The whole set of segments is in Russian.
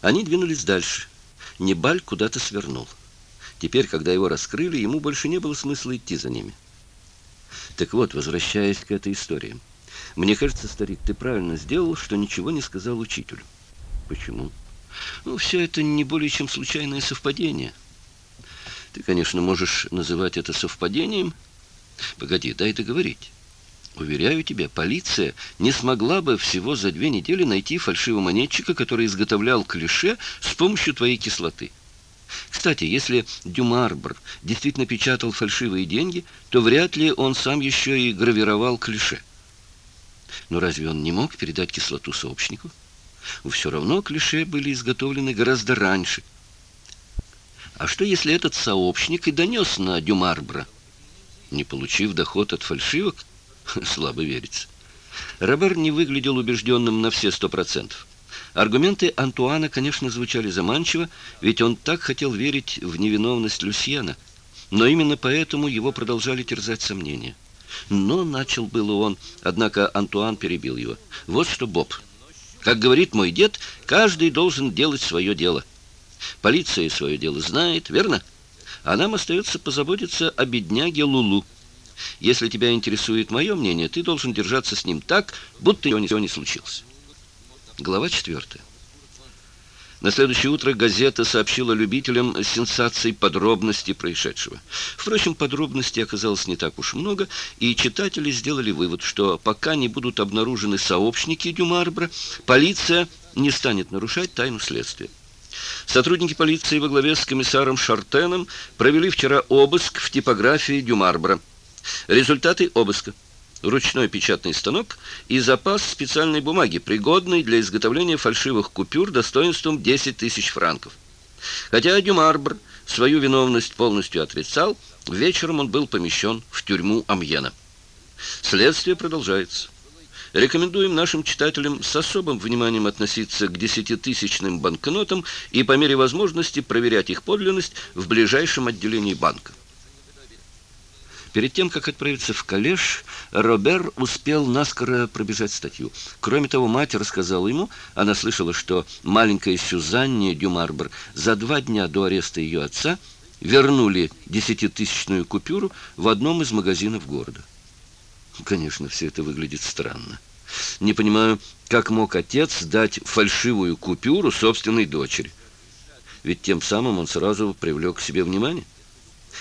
Они двинулись дальше. Небаль куда-то свернул. Теперь, когда его раскрыли, ему больше не было смысла идти за ними. Так вот, возвращаясь к этой истории. Мне кажется, старик, ты правильно сделал, что ничего не сказал учителю. Почему? Ну, все это не более чем случайное совпадение. Ты, конечно, можешь называть это совпадением. Погоди, дай договорить. Уверяю тебя, полиция не смогла бы всего за две недели найти фальшивого монетчика, который изготовлял клише с помощью твоей кислоты. Кстати, если Дюмарбр действительно печатал фальшивые деньги, то вряд ли он сам еще и гравировал клише. Но разве он не мог передать кислоту сообщнику? Все равно клише были изготовлены гораздо раньше. А что, если этот сообщник и донес на Дюмарбра? Не получив доход от фальшивок, Слабо верится. Робер не выглядел убежденным на все сто процентов. Аргументы Антуана, конечно, звучали заманчиво, ведь он так хотел верить в невиновность Люсьена. Но именно поэтому его продолжали терзать сомнения. Но начал было он, однако Антуан перебил его. «Вот что, Боб, как говорит мой дед, каждый должен делать свое дело. Полиция свое дело знает, верно? А нам остается позаботиться о бедняге Лулу». Если тебя интересует мое мнение, ты должен держаться с ним так, будто ничего не случилось. Глава 4. На следующее утро газета сообщила любителям сенсаций подробности происшедшего. Впрочем, подробностей оказалось не так уж много, и читатели сделали вывод, что пока не будут обнаружены сообщники Дюмарбра, полиция не станет нарушать тайну следствия. Сотрудники полиции во главе с комиссаром Шартеном провели вчера обыск в типографии Дюмарбра. Результаты обыска. Ручной печатный станок и запас специальной бумаги, пригодный для изготовления фальшивых купюр достоинством 10 тысяч франков. Хотя Дюмарбр свою виновность полностью отрицал, вечером он был помещен в тюрьму Амьена. Следствие продолжается. Рекомендуем нашим читателям с особым вниманием относиться к десятитысячным банкнотам и по мере возможности проверять их подлинность в ближайшем отделении банка. Перед тем, как отправиться в коллеж, Робер успел наскоро пробежать статью. Кроме того, мать рассказала ему, она слышала, что маленькая Сюзанне Дюмарбер за два дня до ареста ее отца вернули десятитысячную купюру в одном из магазинов города. Конечно, все это выглядит странно. Не понимаю, как мог отец дать фальшивую купюру собственной дочери. Ведь тем самым он сразу привлек к себе внимание.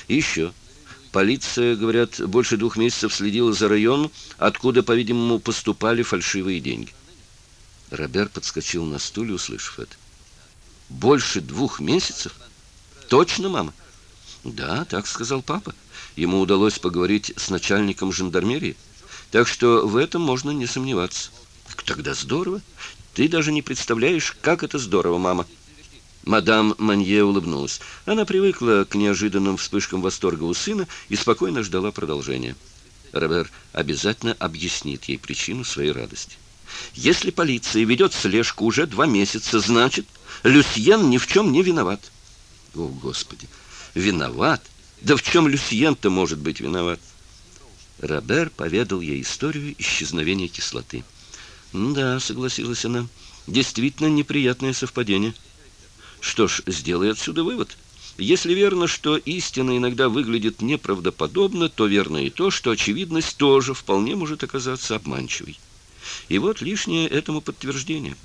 И еще... Полиция, говорят, больше двух месяцев следила за районом, откуда, по-видимому, поступали фальшивые деньги. Робер подскочил на стуле, услышав это. «Больше двух месяцев? Точно, мама?» «Да, так сказал папа. Ему удалось поговорить с начальником жандармерии, так что в этом можно не сомневаться». «Тогда здорово. Ты даже не представляешь, как это здорово, мама». Мадам Манье улыбнулась. Она привыкла к неожиданным вспышкам восторга у сына и спокойно ждала продолжения. Робер обязательно объяснит ей причину своей радости. «Если полиция ведет слежку уже два месяца, значит, Люсьен ни в чем не виноват». «О, Господи! Виноват? Да в чем Люсьен-то может быть виноват?» Робер поведал ей историю исчезновения кислоты. «Да», — согласилась она, — «действительно неприятное совпадение». Что ж, сделай отсюда вывод. Если верно, что истина иногда выглядит неправдоподобно, то верно и то, что очевидность тоже вполне может оказаться обманчивой. И вот лишнее этому подтверждение.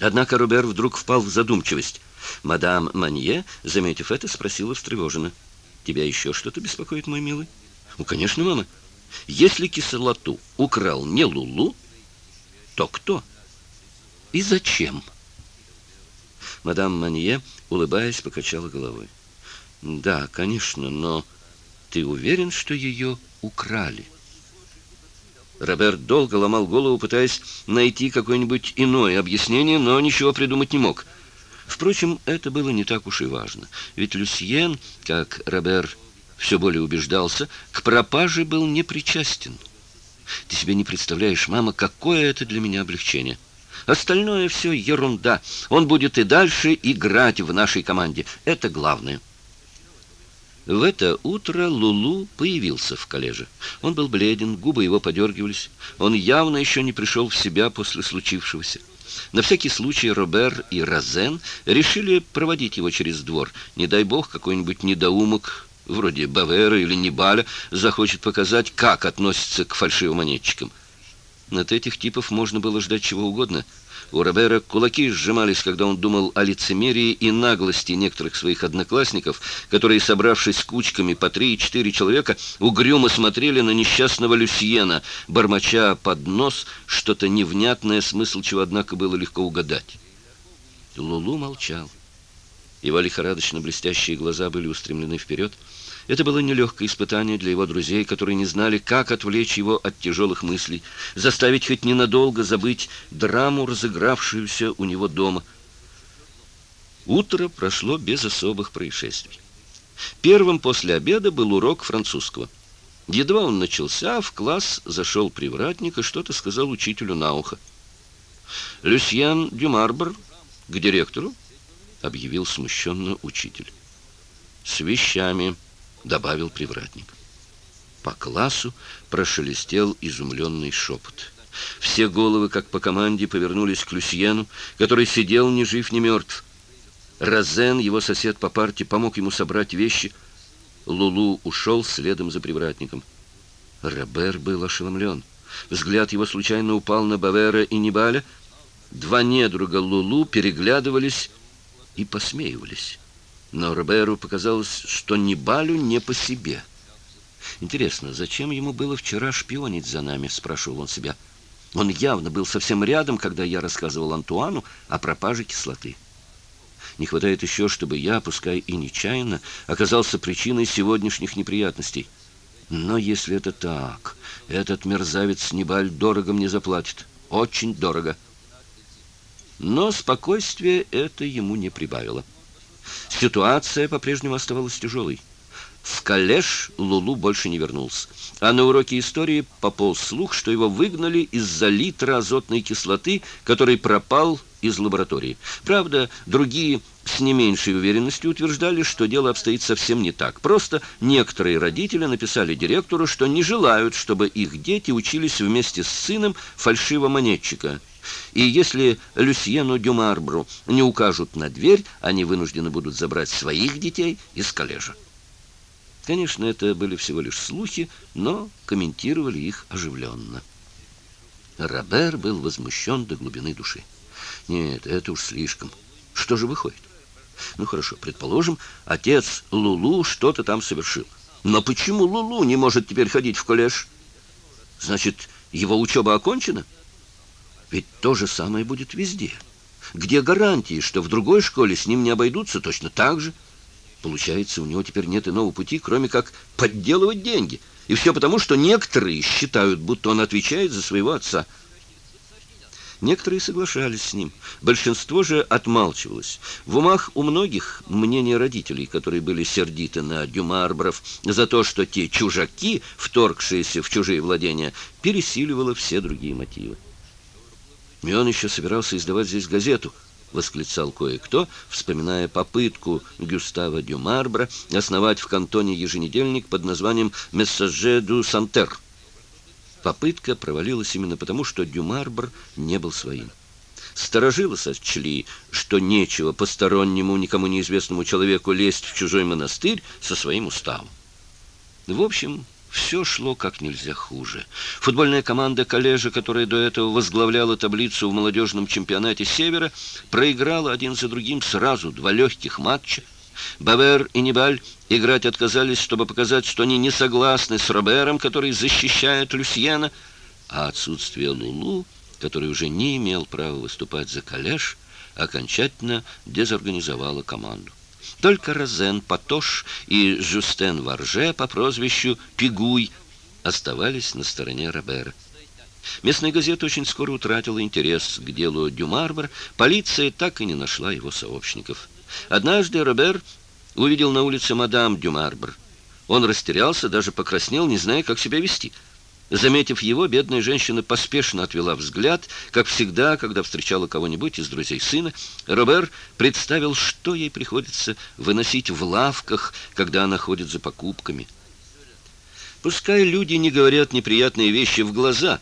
Однако Робер вдруг впал в задумчивость. Мадам Манье, заметив это, спросила встревоженно. «Тебя еще что-то беспокоит, мой милый?» «Ну, конечно, мама. Если кислоту украл не Лулу, то кто и зачем?» Мадам Манье, улыбаясь, покачала головой. «Да, конечно, но ты уверен, что ее украли?» Роберт долго ломал голову, пытаясь найти какое-нибудь иное объяснение, но ничего придумать не мог. Впрочем, это было не так уж и важно, ведь Люсьен, как Робер все более убеждался, к пропаже был непричастен. Ты Остальное все ерунда. Он будет и дальше играть в нашей команде. Это главное. В это утро Лулу появился в коллеже. Он был бледен, губы его подергивались. Он явно еще не пришел в себя после случившегося. На всякий случай Робер и Розен решили проводить его через двор. Не дай бог, какой-нибудь недоумок, вроде Бавера или Небаля, захочет показать, как относится к фальшивомонетчикам. монетчикам. От этих типов можно было ждать чего угодно. У Робера кулаки сжимались, когда он думал о лицемерии и наглости некоторых своих одноклассников, которые, собравшись кучками по три и четыре человека, угрюмо смотрели на несчастного Люсьена, бормоча под нос что-то невнятное, смысл чего, однако, было легко угадать. Лулу молчал. Его лихорадочно блестящие глаза были устремлены вперед, это было нелегкое испытание для его друзей, которые не знали, как отвлечь его от тяжелых мыслей, заставить хоть ненадолго забыть драму, разыгравшуюся у него дома. Утро прошло без особых происшествий. Первым после обеда был урок французского. Едва он начался, в класс зашел привратник и что-то сказал учителю на ухо. «Люсьен Дюмарбр к директору», — объявил смущенно учитель. «С вещами» добавил привратник. По классу прошелестел изумленный шепот. Все головы, как по команде, повернулись к Люсьену, который сидел ни жив, ни мертв. Розен, его сосед по парте, помог ему собрать вещи. Лулу ушел следом за привратником. Робер был ошеломлен. Взгляд его случайно упал на Бавера и Небаля. Два недруга Лулу переглядывались и посмеивались. Но Роберу показалось, что ни не по себе. «Интересно, зачем ему было вчера шпионить за нами?» – спрашивал он себя. Он явно был совсем рядом, когда я рассказывал Антуану о пропаже кислоты. Не хватает еще, чтобы я, пускай и нечаянно, оказался причиной сегодняшних неприятностей. Но если это так, этот мерзавец Небаль дорого мне заплатит. Очень дорого. Но спокойствие это ему не прибавило. Ситуация по-прежнему оставалась тяжелой. В коллеж Лулу больше не вернулся. А на уроке истории пополз слух, что его выгнали из-за литра азотной кислоты, который пропал из лаборатории. Правда, другие с не меньшей уверенностью утверждали, что дело обстоит совсем не так. Просто некоторые родители написали директору, что не желают, чтобы их дети учились вместе с сыном фальшивомонетчика – и если Люсьену Дюмарбру не укажут на дверь, они вынуждены будут забрать своих детей из коллежа. Конечно, это были всего лишь слухи, но комментировали их оживленно. Робер был возмущен до глубины души. Нет, это уж слишком. Что же выходит? Ну хорошо, предположим, отец Лулу что-то там совершил. Но почему Лулу не может теперь ходить в коллеж? Значит, его учеба окончена? — ведь то же самое будет везде. Где гарантии, что в другой школе с ним не обойдутся точно так же? Получается, у него теперь нет иного пути, кроме как подделывать деньги. И все потому, что некоторые считают, будто он отвечает за своего отца. Некоторые соглашались с ним, большинство же отмалчивалось. В умах у многих мнение родителей, которые были сердиты на дюмарбров за то, что те чужаки, вторгшиеся в чужие владения, пересиливало все другие мотивы. И он еще собирался издавать здесь газету, восклицал кое-кто, вспоминая попытку Гюстава Дюмарбра основать в кантоне еженедельник под названием «Мессаже ду Сантер». Попытка провалилась именно потому, что Дюмарбр не был своим. Старожилы сочли, что нечего постороннему, никому неизвестному человеку лезть в чужой монастырь со своим уставом. В общем, все шло как нельзя хуже. Футбольная команда коллежа, которая до этого возглавляла таблицу в молодежном чемпионате Севера, проиграла один за другим сразу два легких матча. Бавер и Небаль играть отказались, чтобы показать, что они не согласны Только Розен Патош и Жюстен Варже по прозвищу Пигуй оставались на стороне Робера. Местная газета очень скоро утратила интерес к делу Дюмарбр, полиция так и не нашла его сообщников. Однажды Робер увидел на улице мадам Дюмарбр. Он растерялся, даже покраснел, не зная, как себя вести – Заметив его, бедная женщина поспешно отвела взгляд. Как всегда, когда встречала кого-нибудь из друзей сына, Робер представил, что ей приходится выносить в лавках, когда она ходит за покупками. Пускай люди не говорят неприятные вещи в глаза.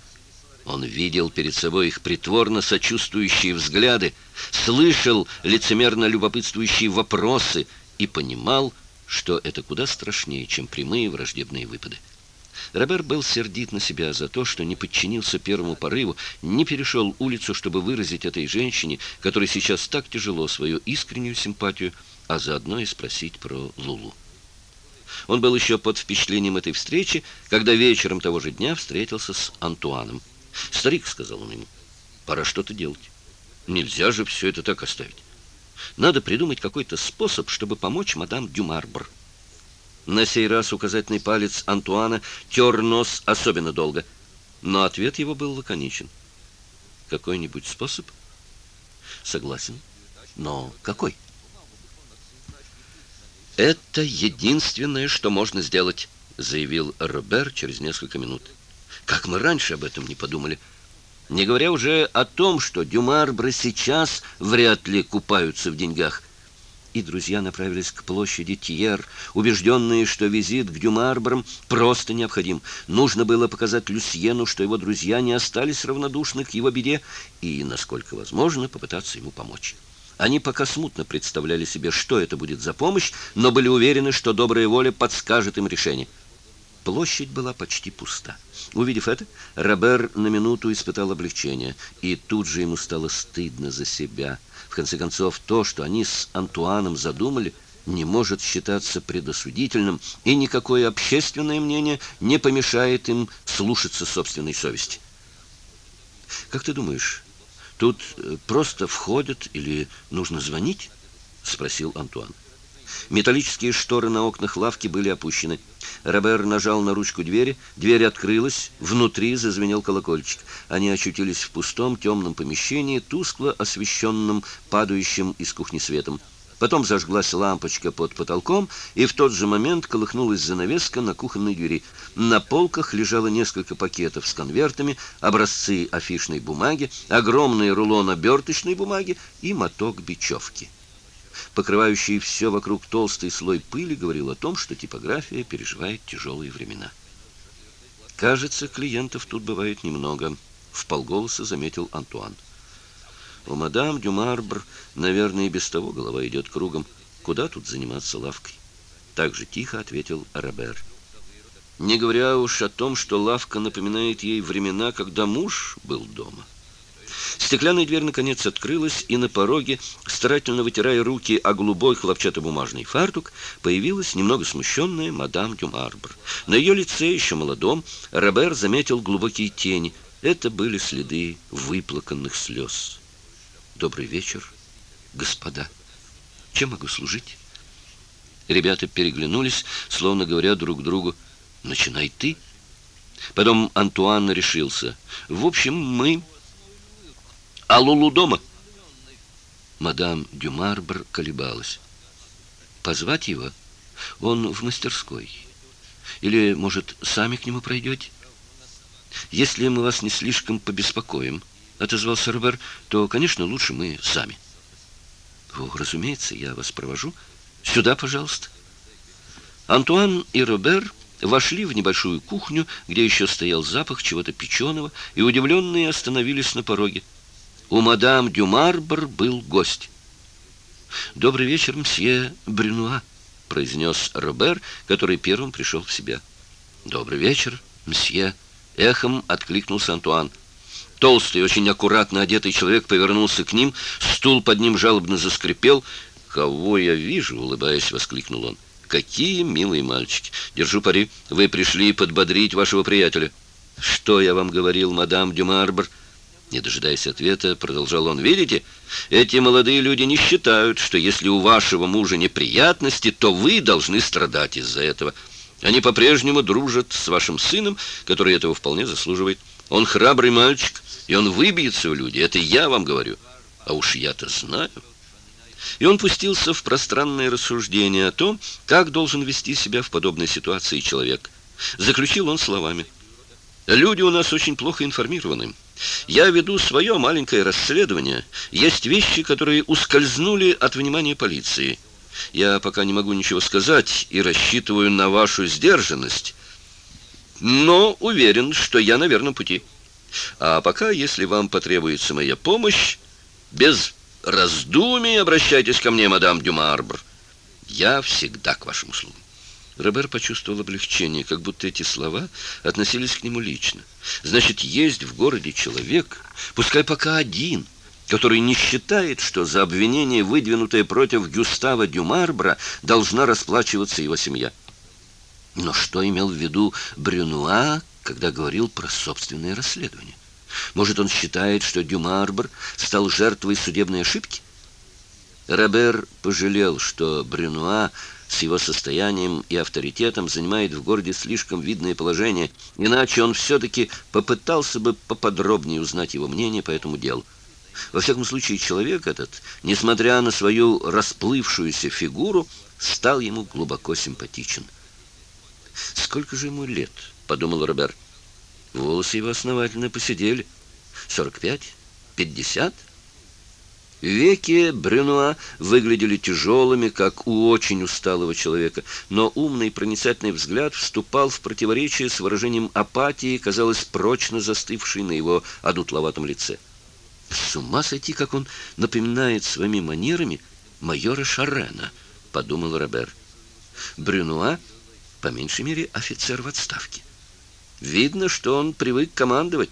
Он видел перед собой их притворно сочувствующие взгляды, слышал лицемерно любопытствующие вопросы и понимал, что это куда страшнее, чем прямые враждебные выпады. Робер был сердит на себя за то, что не подчинился первому порыву, не перешел улицу, чтобы выразить этой женщине, которой сейчас так тяжело, свою искреннюю симпатию, а заодно и спросить про Лулу. Он был еще под впечатлением этой встречи, когда вечером того же дня встретился с Антуаном. «Старик», — сказал он ему, — «пора что-то делать. Нельзя же все это так оставить. Надо придумать какой-то способ, чтобы помочь мадам Дюмарбр». На сей раз указательный палец Антуана тер нос особенно долго, но ответ его был лаконичен. «Какой-нибудь способ?» «Согласен. Но какой?» «Это единственное, что можно сделать», — заявил Робер через несколько минут. «Как мы раньше об этом не подумали?» не говоря уже о том, что Дюмарбры сейчас вряд ли купаются в деньгах и друзья направились к площади Тьер, убежденные, что визит к Дюмарбрам просто необходим. Нужно было показать Люсьену, что его друзья не остались равнодушны к его беде, и, насколько возможно, попытаться ему помочь. Они пока смутно представляли себе, что это будет за помощь, но были уверены, что добрая воля подскажет им решение. Площадь была почти пуста. Увидев это, Робер на минуту испытал облегчение, и тут же ему стало стыдно за себя – в конце концов, то, что они с Антуаном задумали, не может считаться предосудительным, и никакое общественное мнение не помешает им слушаться собственной совести. «Как ты думаешь, тут э, просто входят или нужно звонить?» — спросил Антуан. Металлические шторы на окнах лавки были опущены. Робер нажал на ручку двери, дверь открылась, внутри зазвенел колокольчик. Они очутились в пустом темном помещении, тускло освещенном падающим из кухни светом. Потом зажглась лампочка под потолком, и в тот же момент колыхнулась занавеска на кухонной двери. На полках лежало несколько пакетов с конвертами, образцы афишной бумаги, огромный рулон оберточной бумаги и моток бечевки покрывающий все вокруг толстый слой пыли, говорил о том, что типография переживает тяжелые времена. «Кажется, клиентов тут бывает немного», — вполголоса заметил Антуан. «У мадам Дюмарбр, наверное, и без того голова идет кругом. Куда тут заниматься лавкой?» Так же тихо ответил Робер. Не говоря уж о том, что лавка напоминает ей времена, когда муж был дома. Стеклянная дверь наконец открылась, и на пороге, старательно вытирая руки о голубой хлопчатобумажный фартук, появилась немного смущенная мадам Дюмарбр. На ее лице, еще молодом, Робер заметил глубокие тени. Это были следы выплаканных слез. «Добрый вечер, господа. Чем могу служить?» Ребята переглянулись, словно говоря друг другу, «Начинай ты». Потом Антуан решился. «В общем, мы...» А Лулу дома?» Мадам Дюмарбр колебалась. «Позвать его? Он в мастерской. Или, может, сами к нему пройдете?» «Если мы вас не слишком побеспокоим», — отозвался Робер, «то, конечно, лучше мы сами». «О, разумеется, я вас провожу. Сюда, пожалуйста». Антуан и Робер вошли в небольшую кухню, где еще стоял запах чего-то печеного, и удивленные остановились на пороге. У мадам Дюмарбор был гость. «Добрый вечер, мсье Брюнуа», — произнес Робер, который первым пришел в себя. «Добрый вечер, мсье», — эхом откликнулся Антуан. Толстый, очень аккуратно одетый человек повернулся к ним, стул под ним жалобно заскрипел. «Кого я вижу?» — улыбаясь, воскликнул он. «Какие милые мальчики! Держу пари, вы пришли подбодрить вашего приятеля». «Что я вам говорил, мадам Дюмарбор?» Не дожидаясь ответа, продолжал он, «Видите, эти молодые люди не считают, что если у вашего мужа неприятности, то вы должны страдать из-за этого. Они по-прежнему дружат с вашим сыном, который этого вполне заслуживает. Он храбрый мальчик, и он выбьется у людей. это я вам говорю. А уж я-то знаю». И он пустился в пространное рассуждение о том, как должен вести себя в подобной ситуации человек. Заключил он словами, «Люди у нас очень плохо информированы». Я веду свое маленькое расследование. Есть вещи, которые ускользнули от внимания полиции. Я пока не могу ничего сказать и рассчитываю на вашу сдержанность, но уверен, что я на верном пути. А пока, если вам потребуется моя помощь, без раздумий обращайтесь ко мне, мадам Дюмарбр. Я всегда к вашим услугам. Робер почувствовал облегчение, как будто эти слова относились к нему лично. Значит, есть в городе человек, пускай пока один, который не считает, что за обвинение, выдвинутое против Гюстава Дюмарбра, должна расплачиваться его семья. Но что имел в виду Брюнуа, когда говорил про собственное расследование? Может, он считает, что Дюмарбр стал жертвой судебной ошибки? Робер пожалел, что Брюнуа с его состоянием и авторитетом занимает в городе слишком видное положение, иначе он все-таки попытался бы поподробнее узнать его мнение по этому делу. Во всяком случае, человек этот, несмотря на свою расплывшуюся фигуру, стал ему глубоко симпатичен. «Сколько же ему лет?» — подумал Роберт. Волосы его основательно посидели. «Сорок пять? Пятьдесят?» Веки Брюнуа выглядели тяжелыми, как у очень усталого человека, но умный проницательный взгляд вступал в противоречие с выражением апатии, казалось, прочно застывшей на его одутловатом лице. «С ума сойти, как он напоминает своими манерами майора Шарена», — подумал Робер. «Брюнуа, по меньшей мере, офицер в отставке. Видно, что он привык командовать.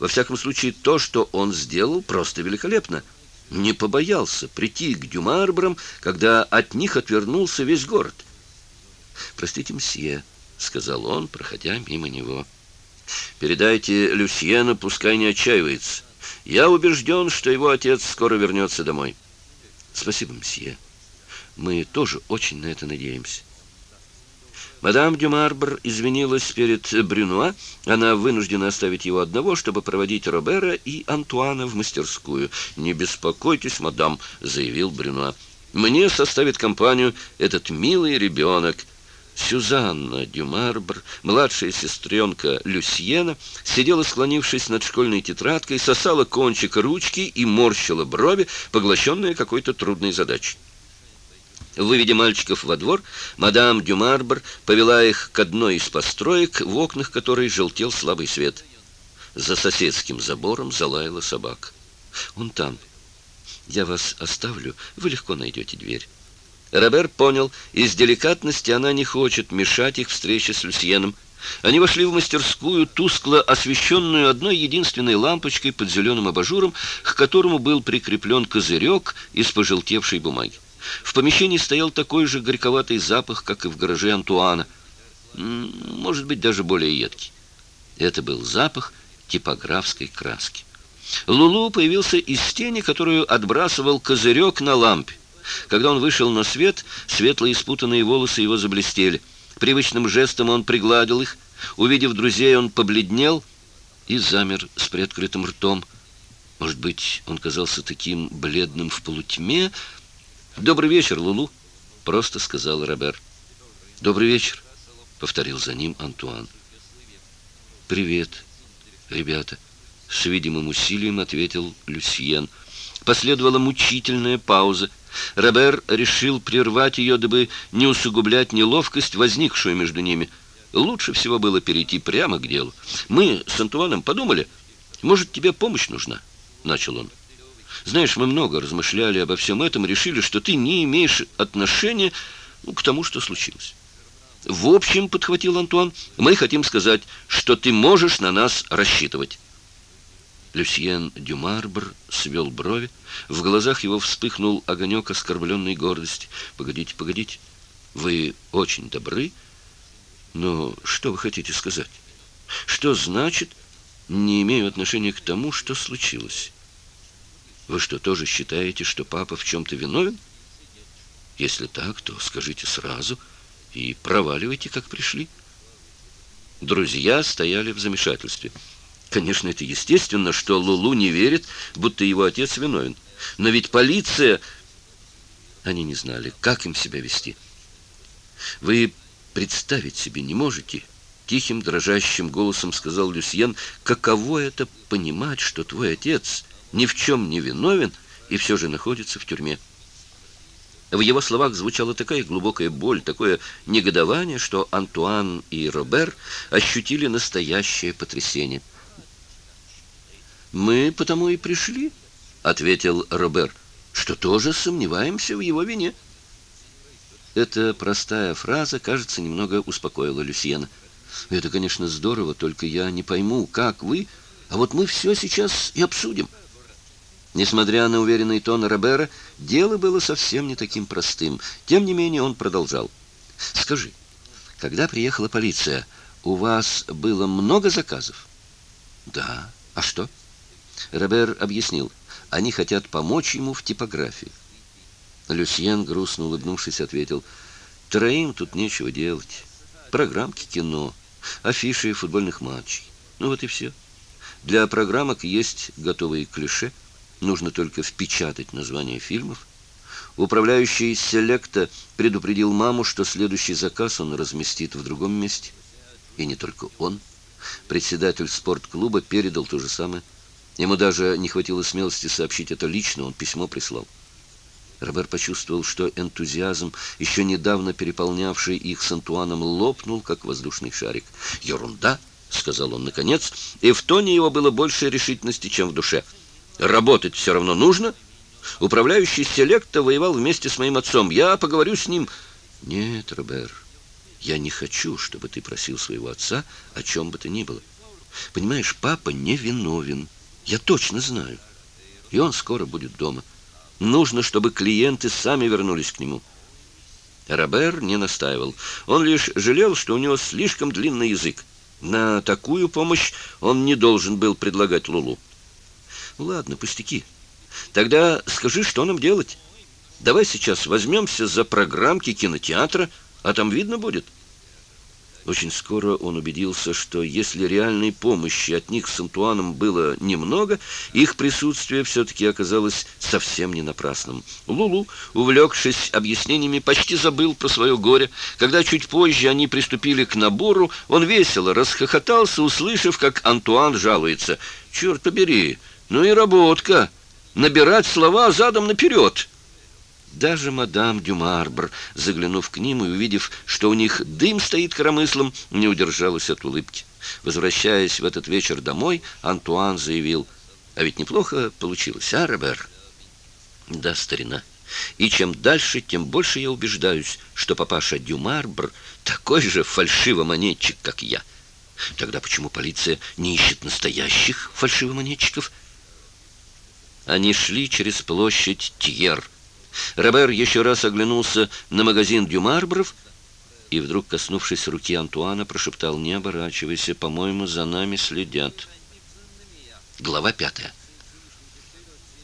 Во всяком случае, то, что он сделал, просто великолепно» не побоялся прийти к Дюмарбрам, когда от них отвернулся весь город. «Простите, мсье», — сказал он, проходя мимо него. «Передайте Люсьену, пускай не отчаивается. Я убежден, что его отец скоро вернется домой». «Спасибо, мсье. Мы тоже очень на это надеемся». Мадам Дюмарбр извинилась перед Брюнуа. Она вынуждена оставить его одного, чтобы проводить Робера и Антуана в мастерскую. «Не беспокойтесь, мадам», — заявил Брюнуа. «Мне составит компанию этот милый ребенок». Сюзанна Дюмарбр, младшая сестренка Люсьена, сидела, склонившись над школьной тетрадкой, сосала кончик ручки и морщила брови, поглощенная какой-то трудной задачей. Выведя мальчиков во двор, мадам Дюмарбр повела их к одной из построек, в окнах которой желтел слабый свет. За соседским забором залаяла собак. «Он там. Я вас оставлю, вы легко найдете дверь». Робер понял, из деликатности она не хочет мешать их встрече с Люсьеном. Они вошли в мастерскую, тускло освещенную одной единственной лампочкой под зеленым абажуром, к которому был прикреплен козырек из пожелтевшей бумаги. В помещении стоял такой же горьковатый запах, как и в гараже Антуана. Может быть, даже более едкий. Это был запах типографской краски. Лулу появился из тени, которую отбрасывал козырек на лампе. Когда он вышел на свет, светлые спутанные волосы его заблестели. Привычным жестом он пригладил их. Увидев друзей, он побледнел и замер с приоткрытым ртом. Может быть, он казался таким бледным в полутьме, «Добрый вечер, Лулу», — просто сказал Робер. «Добрый вечер», — повторил за ним Антуан. «Привет, ребята», — с видимым усилием ответил Люсьен. Последовала мучительная пауза. Робер решил прервать ее, дабы не усугублять неловкость, возникшую между ними. Лучше всего было перейти прямо к делу. «Мы с Антуаном подумали, может, тебе помощь нужна?» — начал он. Знаешь, мы много размышляли обо всем этом и решили, что ты не имеешь отношения ну, к тому, что случилось. В общем, подхватил Антуан, мы хотим сказать, что ты можешь на нас рассчитывать. Люсьен Дюмарбр свел брови. В глазах его вспыхнул огонек оскорбленной гордости. «Погодите, погодите, вы очень добры, но что вы хотите сказать? Что значит, не имею отношения к тому, что случилось?» Вы что, тоже считаете, что папа в чем-то виновен? Если так, то скажите сразу и проваливайте, как пришли. Друзья стояли в замешательстве. Конечно, это естественно, что Лулу не верит, будто его отец виновен. Но ведь полиция... Они не знали, как им себя вести. Вы представить себе не можете, тихим дрожащим голосом сказал Люсьен, каково это понимать, что твой отец ни в чем не виновен и все же находится в тюрьме. В его словах звучала такая глубокая боль, такое негодование, что Антуан и Робер ощутили настоящее потрясение. «Мы потому и пришли», — ответил Робер, — «что тоже сомневаемся в его вине». Эта простая фраза, кажется, немного успокоила Люсьена. «Это, конечно, здорово, только я не пойму, как вы, а вот мы все сейчас и обсудим». Несмотря на уверенный тон Робера, дело было совсем не таким простым. Тем не менее он продолжал. «Скажи, когда приехала полиция, у вас было много заказов?» «Да. А что?» Робер объяснил. «Они хотят помочь ему в типографии». Люсьен, грустно улыбнувшись, ответил. «Троим тут нечего делать. Программки кино, афиши футбольных матчей. Ну вот и все. Для программок есть готовые клише» нужно только впечатать название фильмов. Управляющий селекта предупредил маму, что следующий заказ он разместит в другом месте. И не только он. Председатель спортклуба передал то же самое. Ему даже не хватило смелости сообщить это лично, он письмо прислал. Робер почувствовал, что энтузиазм, еще недавно переполнявший их с Антуаном, лопнул, как воздушный шарик. «Ерунда!» — сказал он наконец, и в тоне его было больше решительности, чем в душе — Работать все равно нужно. Управляющий селекта воевал вместе с моим отцом. Я поговорю с ним. Нет, Робер, я не хочу, чтобы ты просил своего отца о чем бы то ни было. Понимаешь, папа не виновен. Я точно знаю. И он скоро будет дома. Нужно, чтобы клиенты сами вернулись к нему. Робер не настаивал. Он лишь жалел, что у него слишком длинный язык. На такую помощь он не должен был предлагать Лулу. Ладно, пустяки. Тогда скажи, что нам делать? Давай сейчас возьмемся за программки кинотеатра, а там видно будет. Очень скоро он убедился, что если реальной помощи от них с Антуаном было немного, их присутствие все-таки оказалось совсем не напрасным. Лулу, увлекшись объяснениями, почти забыл про свое горе. Когда чуть позже они приступили к набору, он весело расхохотался, услышав, как Антуан жалуется. «Черт побери!» Ну и работка. Набирать слова задом наперед. Даже мадам Дюмарбр, заглянув к ним и увидев, что у них дым стоит коромыслом, не удержалась от улыбки. Возвращаясь в этот вечер домой, Антуан заявил, «А ведь неплохо получилось, а, Робер?» «Да, старина. И чем дальше, тем больше я убеждаюсь, что папаша Дюмарбр такой же фальшивомонетчик, как я. Тогда почему полиция не ищет настоящих фальшивомонетчиков?» Они шли через площадь Тьер. Робер еще раз оглянулся на магазин Дюмарбров и вдруг, коснувшись руки Антуана, прошептал «Не оборачивайся, по-моему, за нами следят». Глава пятая.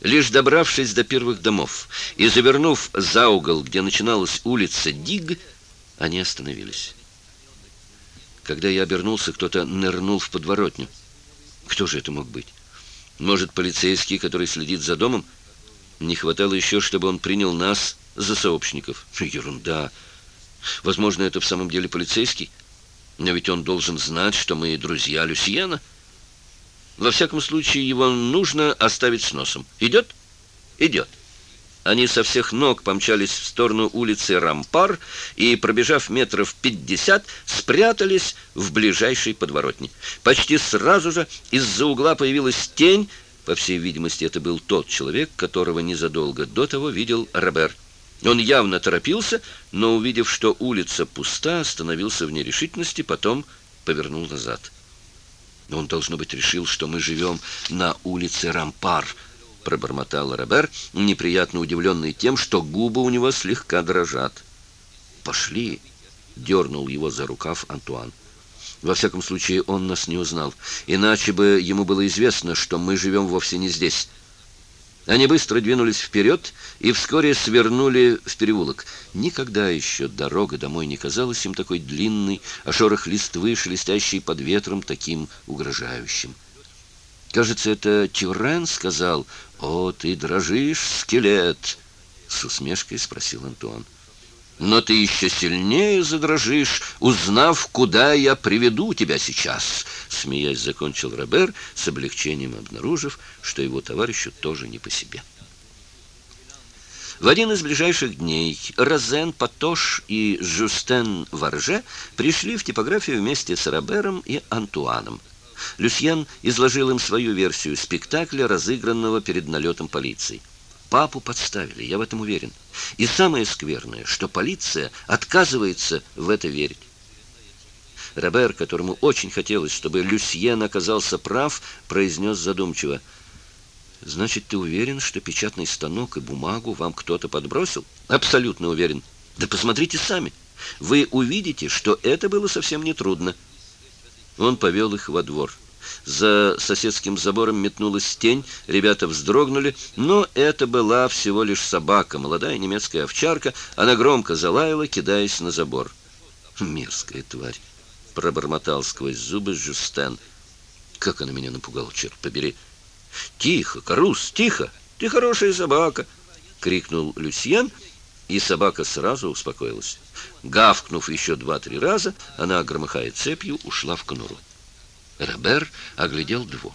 Лишь добравшись до первых домов и завернув за угол, где начиналась улица Диг, они остановились. Когда я обернулся, кто-то нырнул в подворотню. Кто же это мог быть? Может, полицейский, который следит за домом? Не хватало еще, чтобы он принял нас за сообщников. Ерунда. Возможно, это в самом деле полицейский. Но ведь он должен знать, что мы друзья Люсьена. Во всяком случае, его нужно оставить с носом. Идет? Идет. Они со всех ног помчались в сторону улицы Рампар и, пробежав метров пятьдесят, спрятались в ближайшей подворотне. Почти сразу же из-за угла появилась тень. По всей видимости, это был тот человек, которого незадолго до того видел Робер. Он явно торопился, но, увидев, что улица пуста, остановился в нерешительности, потом повернул назад. Он, должно быть, решил, что мы живем на улице Рампар — пробормотал Робер, неприятно удивленный тем, что губы у него слегка дрожат. «Пошли!» — дернул его за рукав Антуан. Во всяком случае, он нас не узнал. Иначе бы ему было известно, что мы живем вовсе не здесь. Они быстро двинулись вперед и вскоре свернули в переулок. Никогда еще дорога домой не казалась им такой длинной, а шорох листвы, шелестящий под ветром, таким угрожающим. Кажется, это Тюрен сказал, «О, ты дрожишь, скелет!» — с усмешкой спросил Антуан. «Но ты еще сильнее задрожишь, узнав, куда я приведу тебя сейчас!» Смеясь, закончил Робер, с облегчением обнаружив, что его товарищу тоже не по себе. В один из ближайших дней Розен Патош и Жюстен Варже пришли в типографию вместе с Робером и Антуаном. Люсьен изложил им свою версию спектакля, разыгранного перед налетом полиции. Папу подставили, я в этом уверен. И самое скверное, что полиция отказывается в это верить. Робер, которому очень хотелось, чтобы Люсьен оказался прав, произнес задумчиво. «Значит, ты уверен, что печатный станок и бумагу вам кто-то подбросил?» «Абсолютно уверен. Да посмотрите сами. Вы увидите, что это было совсем нетрудно». Он повел их во двор. За соседским забором метнулась тень, ребята вздрогнули, но это была всего лишь собака, молодая немецкая овчарка. Она громко залаяла, кидаясь на забор. «Мерзкая тварь!» — пробормотал сквозь зубы Жюстен. «Как она меня напугала, черт побери!» «Тихо, Карус, тихо! Ты хорошая собака!» — крикнул Люсьен — и собака сразу успокоилась. Гавкнув еще два-три раза, она, громыхая цепью, ушла в конуру. Робер оглядел двор.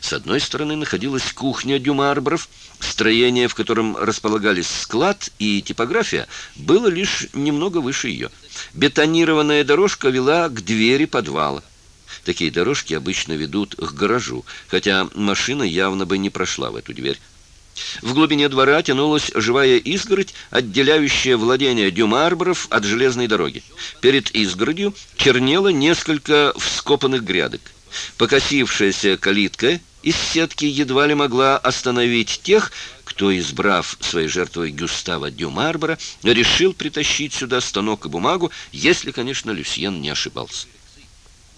С одной стороны находилась кухня Дюмарбров, строение, в котором располагались склад и типография, было лишь немного выше ее. Бетонированная дорожка вела к двери подвала. Такие дорожки обычно ведут к гаражу, хотя машина явно бы не прошла в эту дверь. В глубине двора тянулась живая изгородь, отделяющая владение дюмарбров от железной дороги. Перед изгородью чернело несколько вскопанных грядок. Покосившаяся калитка из сетки едва ли могла остановить тех, кто, избрав своей жертвой Гюстава Дюмарбора, решил притащить сюда станок и бумагу, если, конечно, Люсьен не ошибался.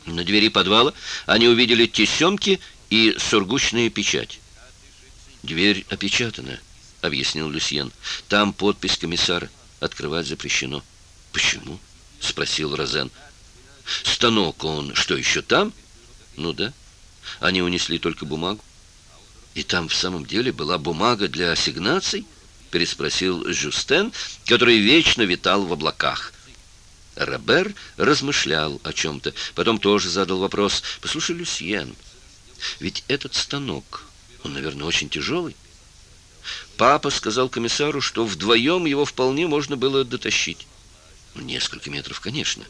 На двери подвала они увидели тесемки и сургучные печать. Дверь опечатана, объяснил Люсьен. Там подпись комиссара. Открывать запрещено. Почему? Спросил Розен. Станок он что, еще там? Ну да. Они унесли только бумагу. И там в самом деле была бумага для ассигнаций? Переспросил Жюстен, который вечно витал в облаках. Робер размышлял о чем-то, потом тоже задал вопрос. «Послушай, Люсьен, ведь этот станок он, наверное, очень тяжелый. Папа сказал комиссару, что вдвоем его вполне можно было дотащить. Ну, несколько метров, конечно,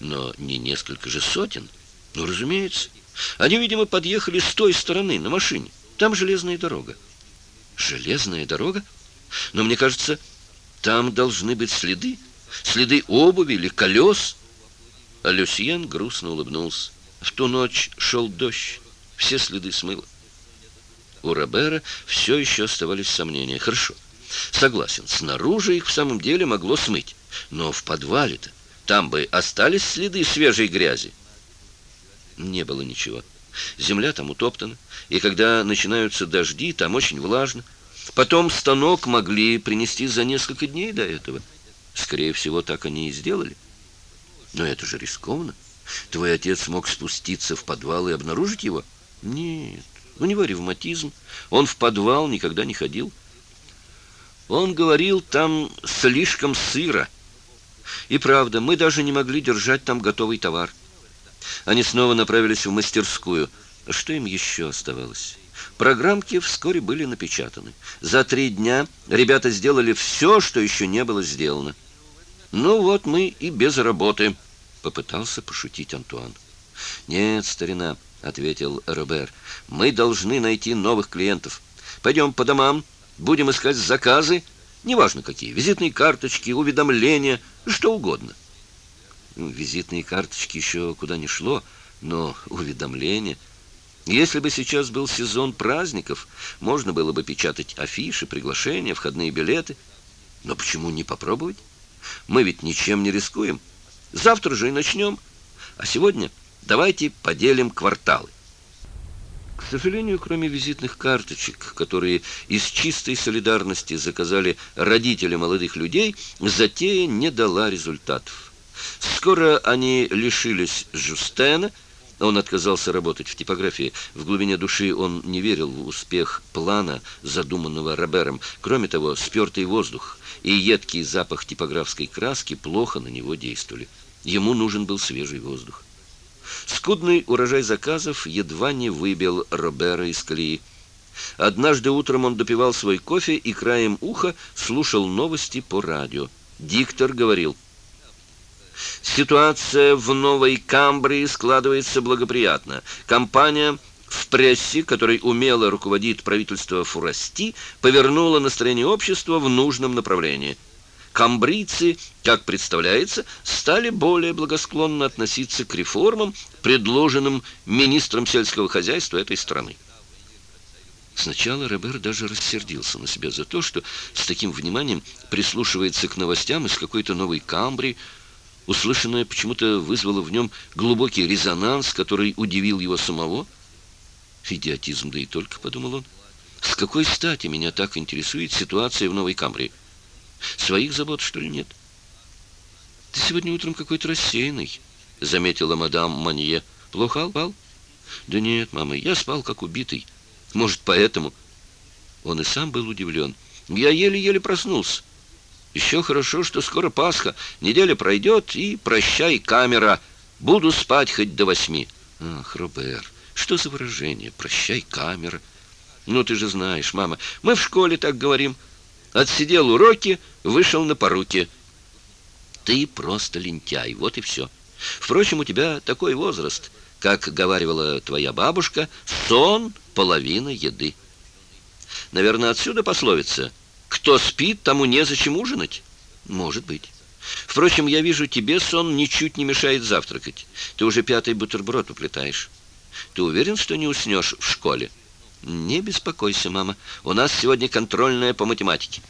но не несколько же сотен. Ну, разумеется. Они, видимо, подъехали с той стороны на машине. Там железная дорога. Железная дорога? Но мне кажется, там должны быть следы. Следы обуви или колес. А Люсьен грустно улыбнулся. В ту ночь шел дождь. Все следы смыло. У Робера все еще оставались сомнения. Хорошо, согласен, снаружи их в самом деле могло смыть. Но в подвале-то, там бы остались следы свежей грязи. Не было ничего. Земля там утоптана, и когда начинаются дожди, там очень влажно. Потом станок могли принести за несколько дней до этого. Скорее всего, так они и сделали. Но это же рискованно. Твой отец мог спуститься в подвал и обнаружить его? Нет. Ну, не ревматизм. Он в подвал никогда не ходил. Он говорил, там слишком сыро. И правда, мы даже не могли держать там готовый товар. Они снова направились в мастерскую. Что им еще оставалось? Программки вскоре были напечатаны. За три дня ребята сделали все, что еще не было сделано. «Ну вот мы и без работы», — попытался пошутить Антуан. «Нет, старина» ответил Робер. «Мы должны найти новых клиентов. Пойдем по домам, будем искать заказы, неважно какие, визитные карточки, уведомления, что угодно». Ну, визитные карточки еще куда не шло, но уведомления... Если бы сейчас был сезон праздников, можно было бы печатать афиши, приглашения, входные билеты. Но почему не попробовать? Мы ведь ничем не рискуем. Завтра же и начнем. А сегодня... Давайте поделим кварталы. К сожалению, кроме визитных карточек, которые из чистой солидарности заказали родители молодых людей, затея не дала результатов. Скоро они лишились Жюстена, он отказался работать в типографии. В глубине души он не верил в успех плана, задуманного Робером. Кроме того, спертый воздух и едкий запах типографской краски плохо на него действовали. Ему нужен был свежий воздух. Скудный урожай заказов едва не выбил Робера из колеи. Однажды утром он допивал свой кофе и краем уха слушал новости по радио. Диктор говорил, «Ситуация в Новой Камбрии складывается благоприятно. Компания в прессе, которой умело руководит правительство Фурасти, повернула настроение общества в нужном направлении» камбрийцы, как представляется, стали более благосклонно относиться к реформам, предложенным министром сельского хозяйства этой страны. Сначала Робер даже рассердился на себя за то, что с таким вниманием прислушивается к новостям из какой-то новой камбрии, Услышанное почему-то вызвало в нем глубокий резонанс, который удивил его самого. «Идиотизм, да и только», — подумал он. «С какой стати меня так интересует ситуация в Новой Камбрии?» своих забот, что ли, нет? Ты сегодня утром какой-то рассеянный, — заметила мадам Манье. Плохо спал? Да нет, мама, я спал как убитый. Может, поэтому... Он и сам был удивлен. Я еле-еле проснулся. Еще хорошо, что скоро Пасха. Неделя пройдет, и прощай, камера. Буду спать хоть до восьми. Ах, Робер, что за выражение? Прощай, камера. Ну, ты же знаешь, мама, мы в школе так говорим. Отсидел уроки, вышел на поруки. Ты просто лентяй, вот и все. Впрочем, у тебя такой возраст, как говаривала твоя бабушка, сон — половина еды. Наверное, отсюда пословица «Кто спит, тому незачем ужинать?» Может быть. Впрочем, я вижу, тебе сон ничуть не мешает завтракать. Ты уже пятый бутерброд уплетаешь. Ты уверен, что не уснешь в школе?» Не беспокойся, мама. У нас сегодня контрольная по математике.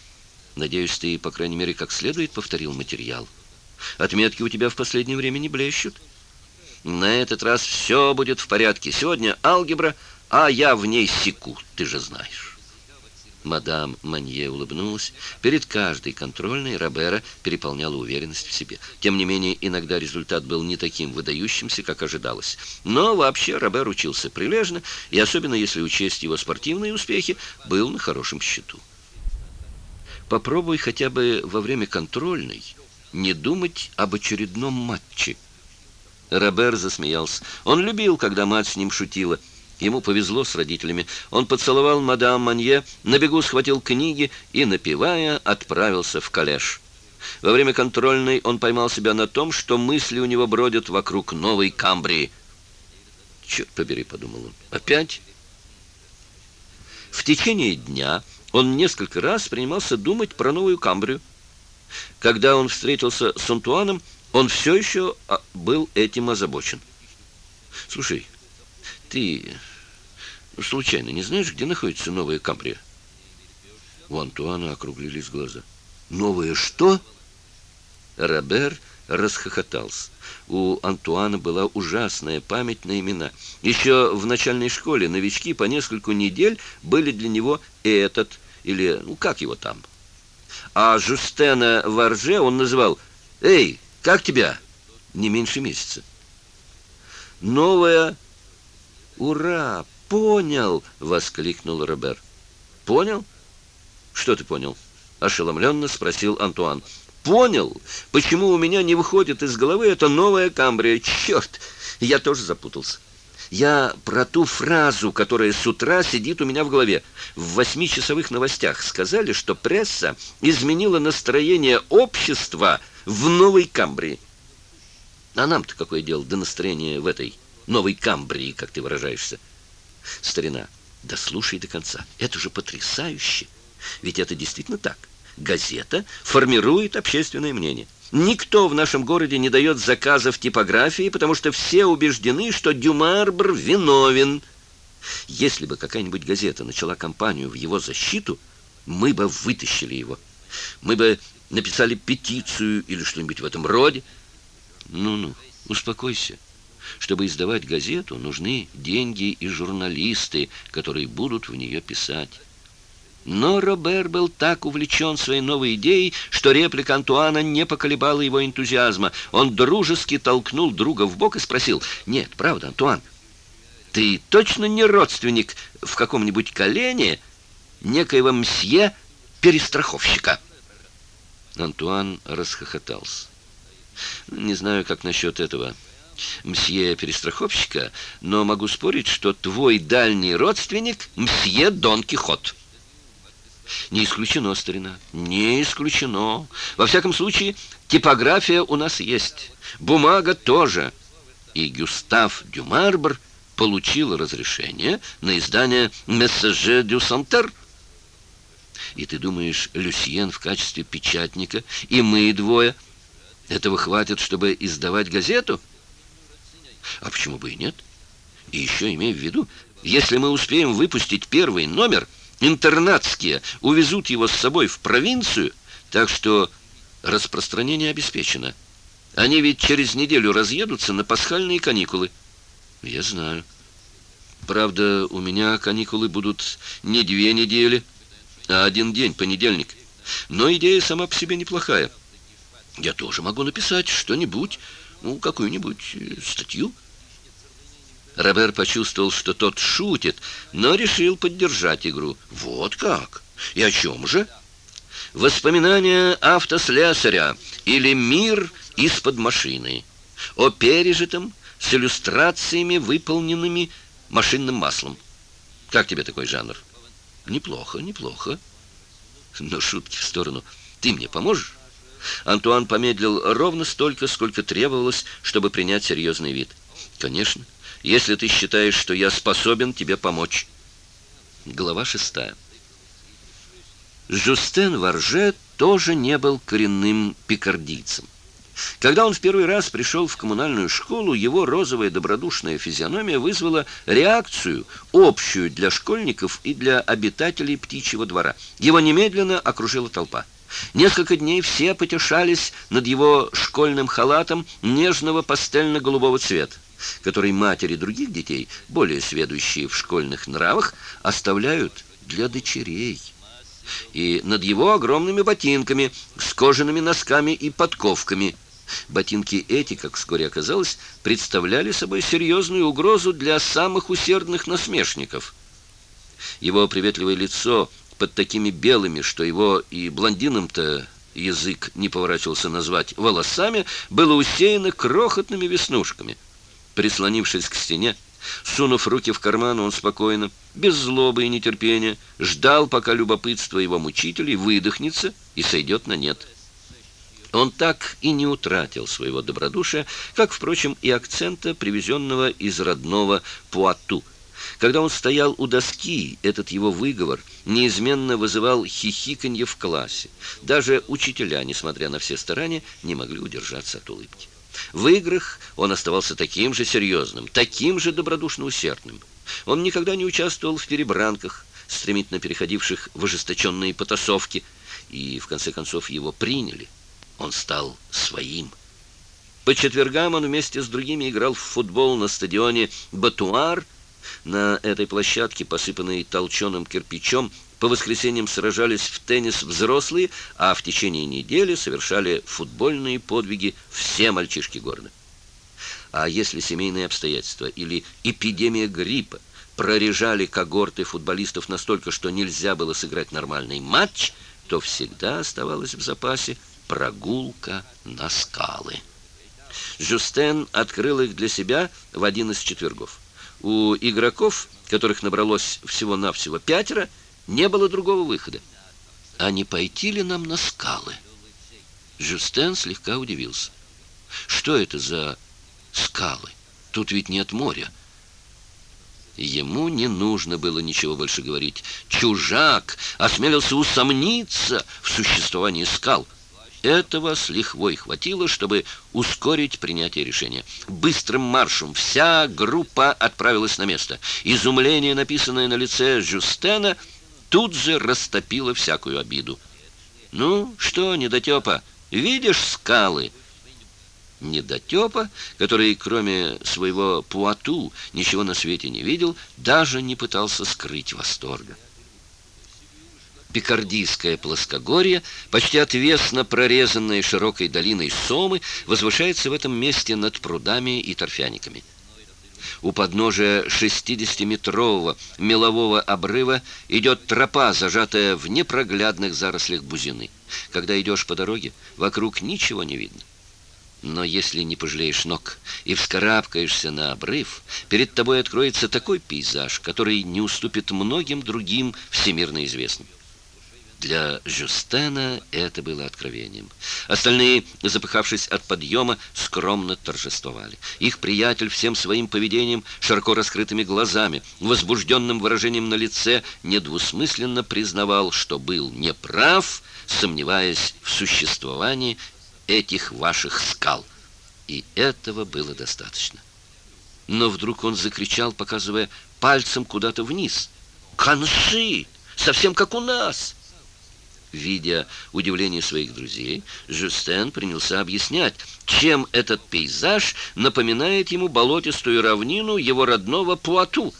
Надеюсь, ты, по крайней мере, как следует повторил материал. Отметки у тебя в последнее время не блещут. На этот раз все будет в порядке. Сегодня алгебра, а я в ней секу, ты же знаешь. Мадам Манье улыбнулась. Перед каждой контрольной Робера переполняла уверенность в себе. Тем не менее, иногда результат был не таким выдающимся, как ожидалось. Но вообще Робер учился прилежно, и особенно если учесть его спортивные успехи, был на хорошем счету. Попробуй хотя бы во время контрольной не думать об очередном матче. Робер засмеялся. Он любил, когда мать с ним шутила – Ему повезло с родителями. Он поцеловал мадам Манье, на бегу схватил книги и, напевая, отправился в коллеж. Во время контрольной он поймал себя на том, что мысли у него бродят вокруг новой Камбрии. «Черт побери», — подумал он, — «опять?» В течение дня он несколько раз принимался думать про новую Камбрию. Когда он встретился с Антуаном, он все еще а, был этим озабочен. «Слушай», ты случайно не знаешь, где находится новая Камбрия?» У Антуана округлились глаза. «Новое что?» Робер расхохотался. У Антуана была ужасная память на имена. Еще в начальной школе новички по несколько недель были для него этот, или, ну, как его там. А Жустена Варже он называл «Эй, как тебя?» не меньше месяца. Новая «Ура! Понял!» — воскликнул Робер. «Понял? Что ты понял?» — ошеломленно спросил Антуан. «Понял, почему у меня не выходит из головы эта новая камбрия. Черт! Я тоже запутался. Я про ту фразу, которая с утра сидит у меня в голове. В восьмичасовых новостях сказали, что пресса изменила настроение общества в новой камбрии. А нам-то какое дело до настроения в этой новой Камбрии, как ты выражаешься. Старина, да слушай до конца. Это же потрясающе. Ведь это действительно так. Газета формирует общественное мнение. Никто в нашем городе не дает заказов типографии, потому что все убеждены, что Дюмарбр виновен. Если бы какая-нибудь газета начала кампанию в его защиту, мы бы вытащили его. Мы бы написали петицию или что-нибудь в этом роде. Ну-ну, успокойся. Чтобы издавать газету, нужны деньги и журналисты, которые будут в нее писать. Но Робер был так увлечен своей новой идеей, что реплика Антуана не поколебала его энтузиазма. Он дружески толкнул друга в бок и спросил, «Нет, правда, Антуан, ты точно не родственник в каком-нибудь колене некоего мсье-перестраховщика?» Антуан расхохотался. «Не знаю, как насчет этого». мсье-перестраховщика, но могу спорить, что твой дальний родственник — мсье Дон Кихот». Не исключено, старина, не исключено. Во всяком случае, типография у нас есть, бумага тоже. И Гюстав Дюмарбр получил разрешение на издание «Мессаже дю Сантер». И ты думаешь, Люсьен в качестве печатника и мы двое, этого хватит, чтобы издавать а почему бы и нет? И еще имею в виду, если мы успеем выпустить первый номер, интернатские увезут его с собой в провинцию, так что распространение обеспечено. Они ведь через неделю разъедутся на пасхальные каникулы. Я знаю. Правда, у меня каникулы будут не две недели, а один день, понедельник. Но идея сама по себе неплохая. Я тоже могу написать что-нибудь, ну, какую-нибудь э, статью. Робер почувствовал, что тот шутит, но решил поддержать игру. Вот как? И о чем же? Воспоминания автослесаря или мир из-под машины. О пережитом с иллюстрациями, выполненными машинным маслом. Как тебе такой жанр? Неплохо, неплохо. Но шутки в сторону. Ты мне поможешь? Антуан помедлил ровно столько, сколько требовалось, чтобы принять серьезный вид. «Конечно, если ты считаешь, что я способен тебе помочь». Глава шестая. Жюстен Варже тоже не был коренным пикардийцем. Когда он в первый раз пришел в коммунальную школу, его розовая добродушная физиономия вызвала реакцию, общую для школьников и для обитателей птичьего двора. Его немедленно окружила толпа. Несколько дней все потешались над его школьным халатом нежного пастельно-голубого цвета, который матери других детей, более сведущие в школьных нравах, оставляют для дочерей. И над его огромными ботинками с кожаными носками и подковками. Ботинки эти, как вскоре оказалось, представляли собой серьезную угрозу для самых усердных насмешников. Его приветливое лицо – под такими белыми, что его и блондином-то язык не поворачивался назвать, волосами, было усеяно крохотными веснушками. Прислонившись к стене, сунув руки в карман, он спокойно, без злобы и нетерпения, ждал, пока любопытство его мучителей выдохнется и сойдет на нет. Он так и не утратил своего добродушия, как, впрочем, и акцента, привезенного из родного Пуату – когда он стоял у доски, этот его выговор неизменно вызывал хихиканье в классе. Даже учителя, несмотря на все старания, не могли удержаться от улыбки. В играх он оставался таким же серьезным, таким же добродушно усердным. Он никогда не участвовал в перебранках, стремительно переходивших в ожесточенные потасовки, и, в конце концов, его приняли. Он стал своим. По четвергам он вместе с другими играл в футбол на стадионе «Батуар» На этой площадке, посыпанной толченым кирпичом, по воскресеньям сражались в теннис взрослые, а в течение недели совершали футбольные подвиги все мальчишки города. А если семейные обстоятельства или эпидемия гриппа прорежали когорты футболистов настолько, что нельзя было сыграть нормальный матч, то всегда оставалось в запасе прогулка на скалы. Жюстен открыл их для себя в один из четвергов. У игроков, которых набралось всего-навсего пятеро, не было другого выхода. А не пойти ли нам на скалы? Жюстен слегка удивился. Что это за скалы? Тут ведь нет моря. Ему не нужно было ничего больше говорить. Чужак осмелился усомниться в существовании скал – этого с лихвой хватило, чтобы ускорить принятие решения. Быстрым маршем вся группа отправилась на место. Изумление, написанное на лице Жюстена, тут же растопило всякую обиду. «Ну что, недотепа, видишь скалы?» Недотепа, который кроме своего пуату ничего на свете не видел, даже не пытался скрыть восторга. Пикардийское плоскогорье, почти отвесно прорезанное широкой долиной Сомы, возвышается в этом месте над прудами и торфяниками. У подножия 60-метрового мелового обрыва идет тропа, зажатая в непроглядных зарослях бузины. Когда идешь по дороге, вокруг ничего не видно. Но если не пожалеешь ног и вскарабкаешься на обрыв, перед тобой откроется такой пейзаж, который не уступит многим другим всемирно известным. Для Жюстена это было откровением. Остальные, запыхавшись от подъема, скромно торжествовали. Их приятель всем своим поведением, широко раскрытыми глазами, возбужденным выражением на лице, недвусмысленно признавал, что был неправ, сомневаясь в существовании этих ваших скал. И этого было достаточно. Но вдруг он закричал, показывая пальцем куда-то вниз. "Канши! Совсем как у нас!» видя удивление своих друзей, Жюстен принялся объяснять, чем этот пейзаж напоминает ему болотистую равнину его родного Пуату.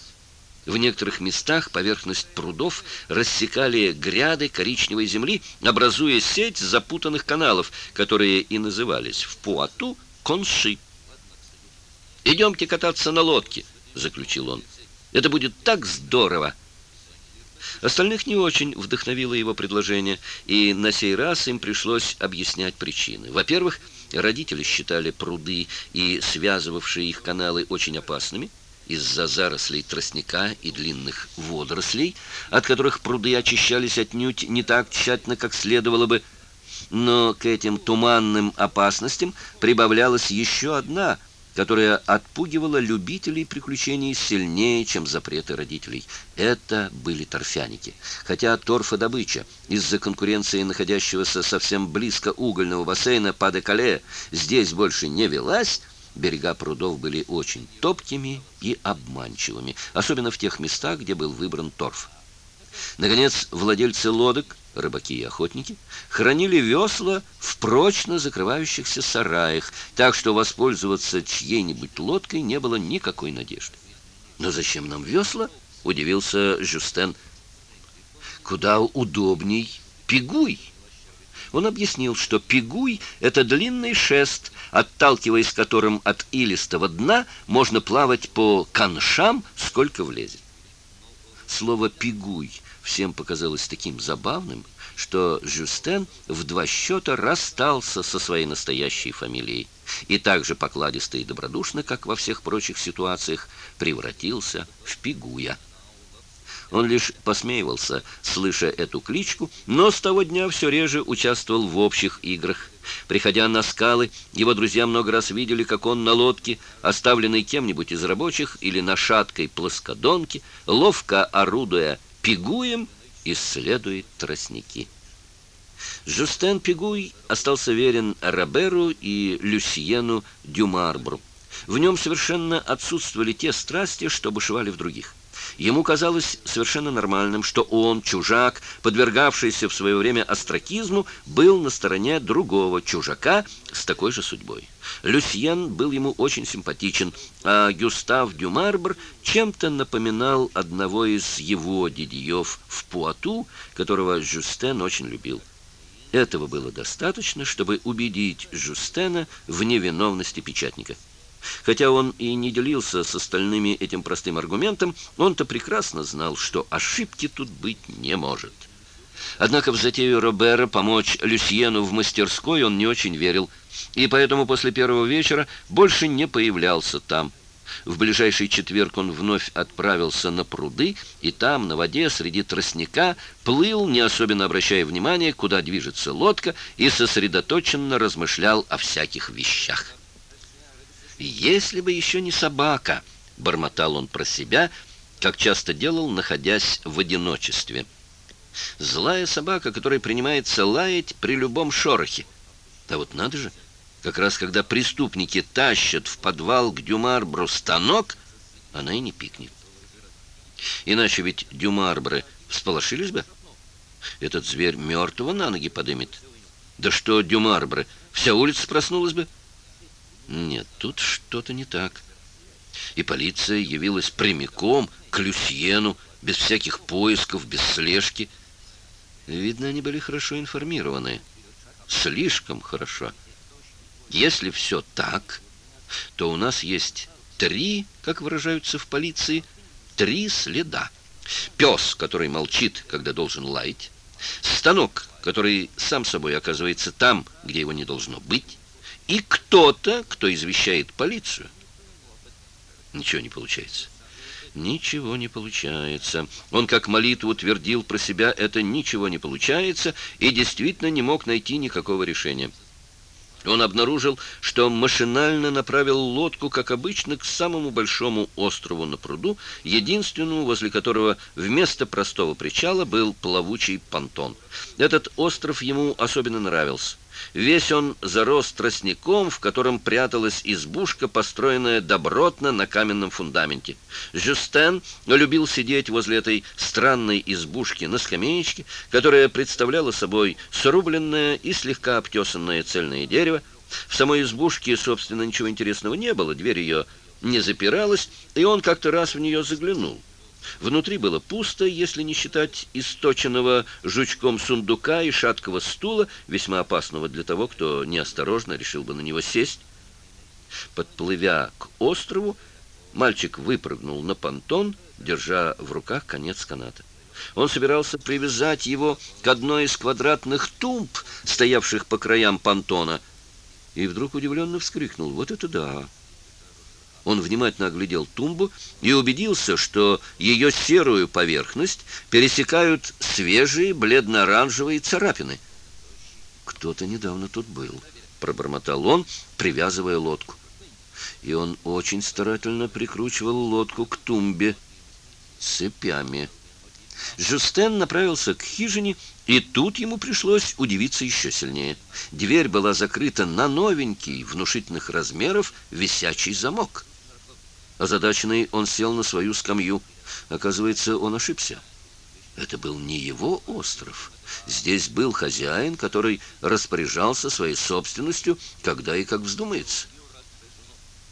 В некоторых местах поверхность прудов рассекали гряды коричневой земли, образуя сеть запутанных каналов, которые и назывались в Пуату конши. «Идемте кататься на лодке», — заключил он. «Это будет так здорово!» Остальных не очень вдохновило его предложение, и на сей раз им пришлось объяснять причины. Во-первых, родители считали пруды и связывавшие их каналы очень опасными из-за зарослей тростника и длинных водорослей, от которых пруды очищались отнюдь не так тщательно, как следовало бы. Но к этим туманным опасностям прибавлялась еще одна – которая отпугивала любителей приключений сильнее, чем запреты родителей. Это были торфяники. Хотя торфодобыча из-за конкуренции находящегося совсем близко угольного бассейна Падекале здесь больше не велась, Берега прудов были очень топкими и обманчивыми, особенно в тех местах, где был выбран торф. Наконец, владельцы лодок, рыбаки и охотники, хранили весла в прочно закрывающихся сараях, так что воспользоваться чьей-нибудь лодкой не было никакой надежды. «Но зачем нам весла?» — удивился Жюстен. «Куда удобней пигуй!» Он объяснил, что пигуй — это длинный шест, отталкиваясь которым от илистого дна можно плавать по каншам, сколько влезет. Слово «пигуй» всем показалось таким забавным, что Жюстен в два счета расстался со своей настоящей фамилией и так же покладисто и добродушно, как во всех прочих ситуациях, превратился в пигуя. Он лишь посмеивался, слыша эту кличку, но с того дня все реже участвовал в общих играх. Приходя на скалы, его друзья много раз видели, как он на лодке, оставленной кем-нибудь из рабочих или на шаткой плоскодонке, ловко орудуя пигуем, исследует тростники. Жустен Пигуй остался верен Роберу и Люсьену Дюмарбру. В нем совершенно отсутствовали те страсти, что бушевали в других. Ему казалось совершенно нормальным, что он, чужак, подвергавшийся в свое время остракизму, был на стороне другого чужака с такой же судьбой. Люсьен был ему очень симпатичен, а Гюстав Дюмарбр чем-то напоминал одного из его дедьев в Пуату, которого Жюстен очень любил. Этого было достаточно, чтобы убедить Жюстена в невиновности печатника. Хотя он и не делился с остальными этим простым аргументом, он-то прекрасно знал, что ошибки тут быть не может. Однако в затею Робера помочь Люсьену в мастерской он не очень верил, и поэтому после первого вечера больше не появлялся там. В ближайший четверг он вновь отправился на пруды, и там, на воде, среди тростника, плыл, не особенно обращая внимания, куда движется лодка, и сосредоточенно размышлял о всяких вещах. «Если бы еще не собака!» — бормотал он про себя, как часто делал, находясь в одиночестве. «Злая собака, которая принимается лаять при любом шорохе. Да вот надо же, как раз когда преступники тащат в подвал к Дюмарбру станок, она и не пикнет. Иначе ведь Дюмарбры всполошились бы. Этот зверь мертвого на ноги подымет. Да что Дюмарбры, вся улица проснулась бы». Нет, тут что-то не так. И полиция явилась прямиком к Люсьену, без всяких поисков, без слежки. Видно, они были хорошо информированы. Слишком хорошо. Если все так, то у нас есть три, как выражаются в полиции, три следа. Пес, который молчит, когда должен лаять. Станок, который сам собой оказывается там, где его не должно быть и кто-то, кто извещает полицию. Ничего не получается. Ничего не получается. Он как молитву твердил про себя, это ничего не получается, и действительно не мог найти никакого решения. Он обнаружил, что машинально направил лодку, как обычно, к самому большому острову на пруду, единственному, возле которого вместо простого причала был плавучий понтон. Этот остров ему особенно нравился. Весь он зарос тростником, в котором пряталась избушка, построенная добротно на каменном фундаменте. Жюстен любил сидеть возле этой странной избушки на скамеечке, которая представляла собой срубленное и слегка обтесанное цельное дерево. В самой избушке, собственно, ничего интересного не было, дверь ее не запиралась, и он как-то раз в нее заглянул. Внутри было пусто, если не считать источенного жучком сундука и шаткого стула, весьма опасного для того, кто неосторожно решил бы на него сесть. Подплывя к острову, мальчик выпрыгнул на понтон, держа в руках конец каната. Он собирался привязать его к одной из квадратных тумб, стоявших по краям понтона, и вдруг удивленно вскрикнул «Вот это да!» Он внимательно оглядел тумбу и убедился, что ее серую поверхность пересекают свежие бледно-оранжевые царапины. «Кто-то недавно тут был», — пробормотал он, привязывая лодку. И он очень старательно прикручивал лодку к тумбе цепями. Жюстен направился к хижине, и тут ему пришлось удивиться еще сильнее. Дверь была закрыта на новенький, внушительных размеров, висячий замок. Озадаченный он сел на свою скамью. Оказывается, он ошибся. Это был не его остров. Здесь был хозяин, который распоряжался своей собственностью, когда и как вздумается.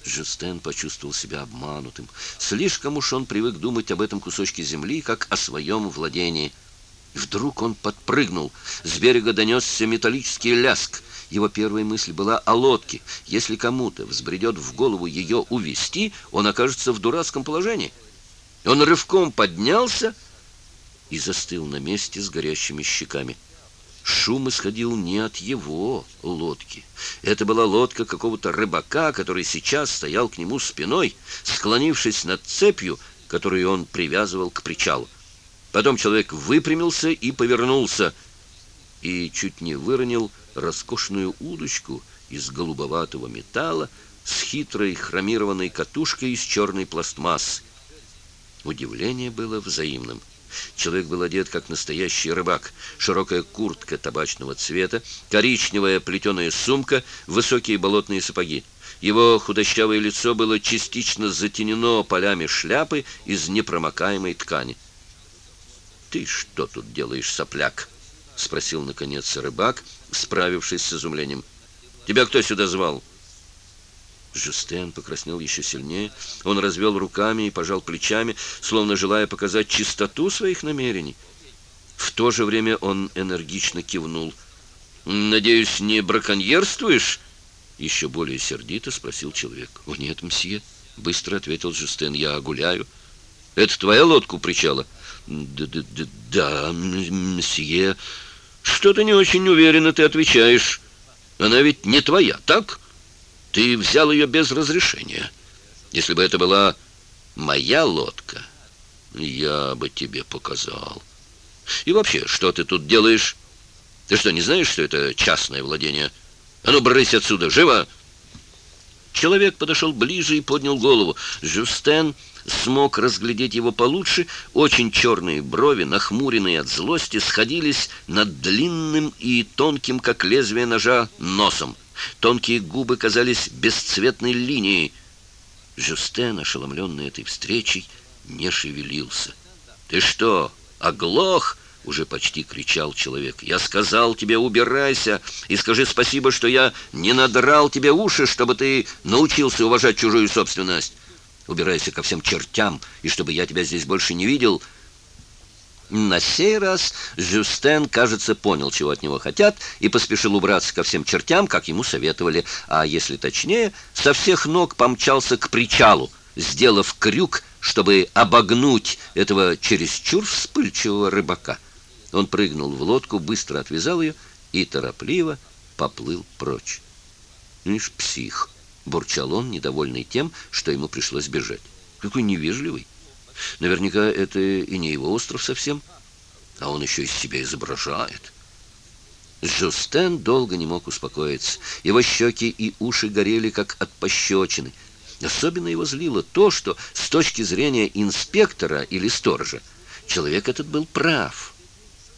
Жестен почувствовал себя обманутым. Слишком уж он привык думать об этом кусочке земли, как о своем владении. Вдруг он подпрыгнул. С берега донесся металлический ляск. Его первая мысль была о лодке. Если кому-то взбредет в голову ее увести, он окажется в дурацком положении. Он рывком поднялся и застыл на месте с горящими щеками. Шум исходил не от его лодки. Это была лодка какого-то рыбака, который сейчас стоял к нему спиной, склонившись над цепью, которую он привязывал к причалу. Потом человек выпрямился и повернулся, и чуть не выронил роскошную удочку из голубоватого металла с хитрой хромированной катушкой из черной пластмассы. Удивление было взаимным. Человек был одет как настоящий рыбак. Широкая куртка табачного цвета, коричневая плетеная сумка, высокие болотные сапоги. Его худощавое лицо было частично затенено полями шляпы из непромокаемой ткани. «Ты что тут делаешь, сопляк?» спросил, наконец, рыбак, справившись с изумлением. «Тебя кто сюда звал?» Жюстен покраснел еще сильнее. Он развел руками и пожал плечами, словно желая показать чистоту своих намерений. В то же время он энергично кивнул. «Надеюсь, не браконьерствуешь?» Еще более сердито спросил человек. «О, нет, мсье», — быстро ответил Жюстен. «Я гуляю». «Это твоя лодка причала?» «Да, да, да, мсье», да, что-то не очень уверенно ты отвечаешь. Она ведь не твоя, так? Ты взял ее без разрешения. Если бы это была моя лодка, я бы тебе показал. И вообще, что ты тут делаешь? Ты что, не знаешь, что это частное владение? А ну, брысь отсюда, живо!» Человек подошел ближе и поднял голову. Жюстен смог разглядеть его получше. Очень черные брови, нахмуренные от злости, сходились над длинным и тонким, как лезвие ножа, носом. Тонкие губы казались бесцветной линией. Жюстен, ошеломленный этой встречей, не шевелился. «Ты что, оглох?» уже почти кричал человек. «Я сказал тебе, убирайся, и скажи спасибо, что я не надрал тебе уши, чтобы ты научился уважать чужую собственность. Убирайся ко всем чертям, и чтобы я тебя здесь больше не видел». На сей раз Жюстен, кажется, понял, чего от него хотят, и поспешил убраться ко всем чертям, как ему советовали, а если точнее, со всех ног помчался к причалу, сделав крюк, чтобы обогнуть этого чересчур вспыльчивого рыбака. Он прыгнул в лодку, быстро отвязал ее и торопливо поплыл прочь. Ну «Ишь, псих!» — бурчал он, недовольный тем, что ему пришлось бежать. «Какой невежливый! Наверняка это и не его остров совсем, а он еще из себя изображает». Жустен долго не мог успокоиться. Его щеки и уши горели, как от пощечины. Особенно его злило то, что с точки зрения инспектора или сторожа человек этот был прав —